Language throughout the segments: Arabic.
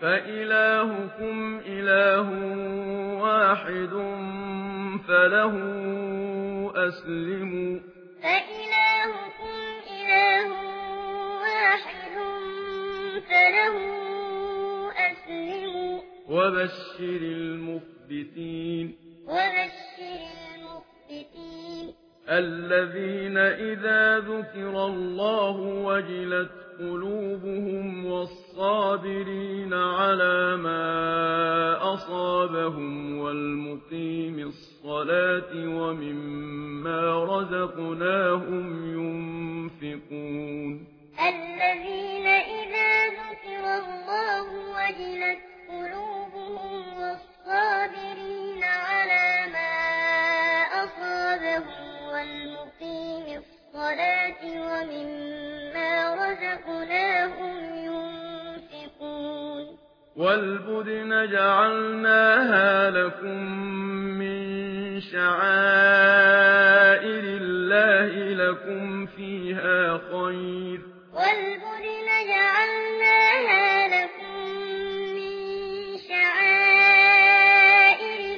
فإلهكم إله واحد فله أسلموا فإلهكم إله واحد فله أسلموا وبشر المخبتين. وبشر المخبتين. الذين إذا ذكر الله وجلت قلوبهم والصابرين لهم والمقيم الصلاة ومما رزقناهم ينفقون. الذين إذا ذكر الله وجلت قلوبهم والصالحون والبدن جعلناها لكم من شعائر الله لكم فيها خير والبدن جعلناها لكم من شعائر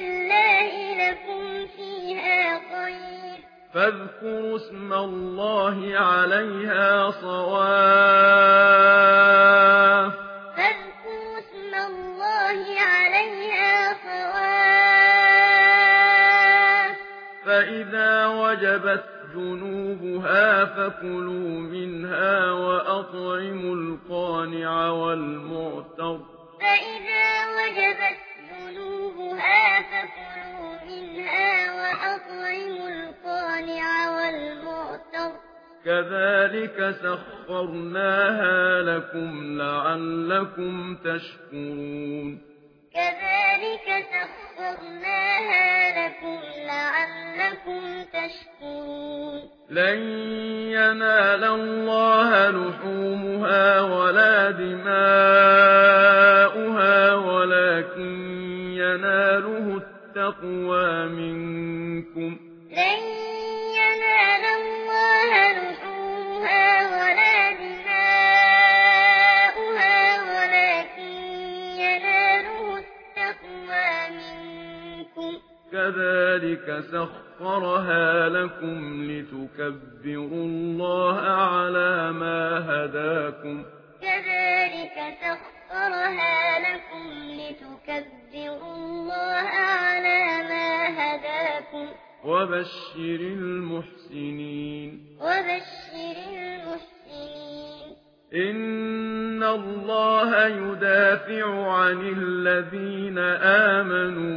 الله لكم فيها خير فاذكروا اسم الله عليها صَوَافَّ فإذا وجبت جنوبها فكلوا منها وأطعموا القانع والمعتر فإذا وجبت جنوبها فكلوا منها وأطعموا القانع والمعتر كذلك سخرناها لكم لعلكم تشكرون كذلك سخرناها لعلكم تشكرون. لن ينال الله لحومها ولا دماؤها ولكن يناله التقوى منكم. كذلك سخرها لكم لتكبروا الله على ما هداكم كذلك سخرها لكم لتكبروا الله على ما هداكم وبشر المحسنين وبشر المحسنين إن الله يدافع عن الذين آمنوا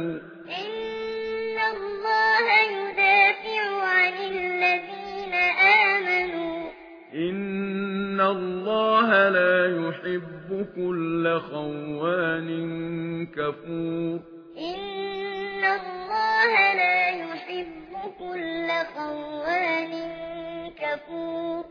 الله لا يحب كل خوان كفور إن الله لا يحب كل خوان كفور